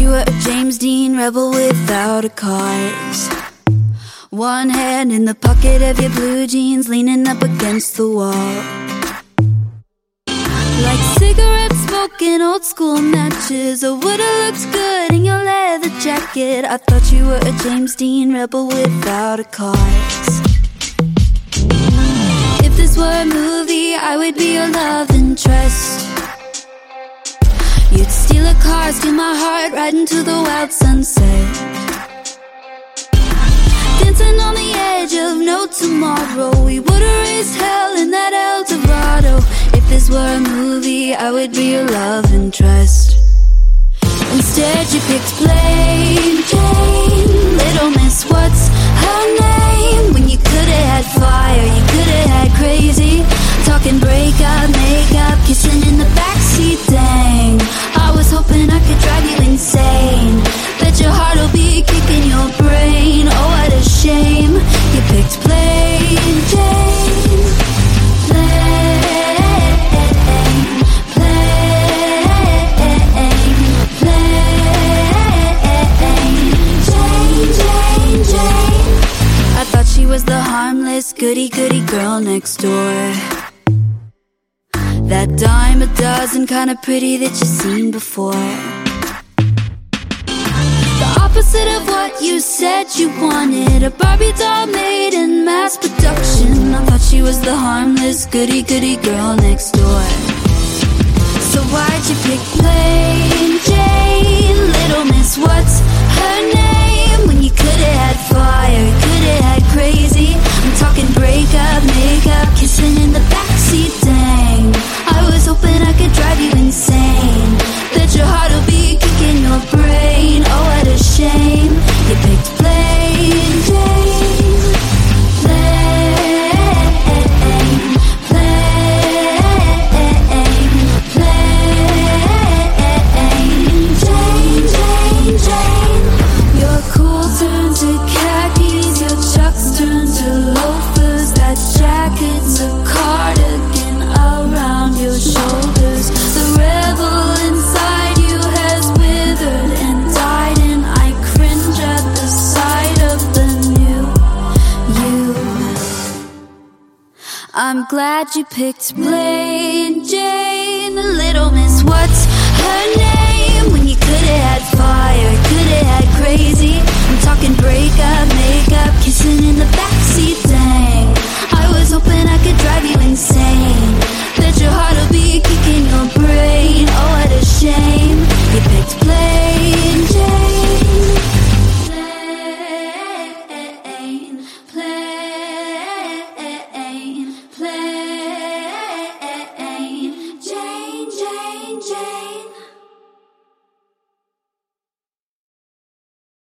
you were a James Dean rebel without a cause. One hand in the pocket of your blue jeans, leaning up against the wall. Like cigarette smoking old school matches, or would've looked good in your leather jacket. I thought you were a James Dean rebel without a cause. If this were a movie, I would be your love interest. Car, steal my heart, right into the wild sunset. Dancing on the edge of no tomorrow. We would've raised hell in that El Dorado. If this were a movie, I would be your love interest. Instead, you picked plain Jane, Little Miss. What's goody goody girl next door. That dime a dozen, kinda pretty that you've seen before. The opposite of what you said you wanted. A Barbie doll made in mass production. I thought she was the harmless goody goody girl next door. I'm glad you picked plain Jane, little miss. What's her name? When you could've had fire,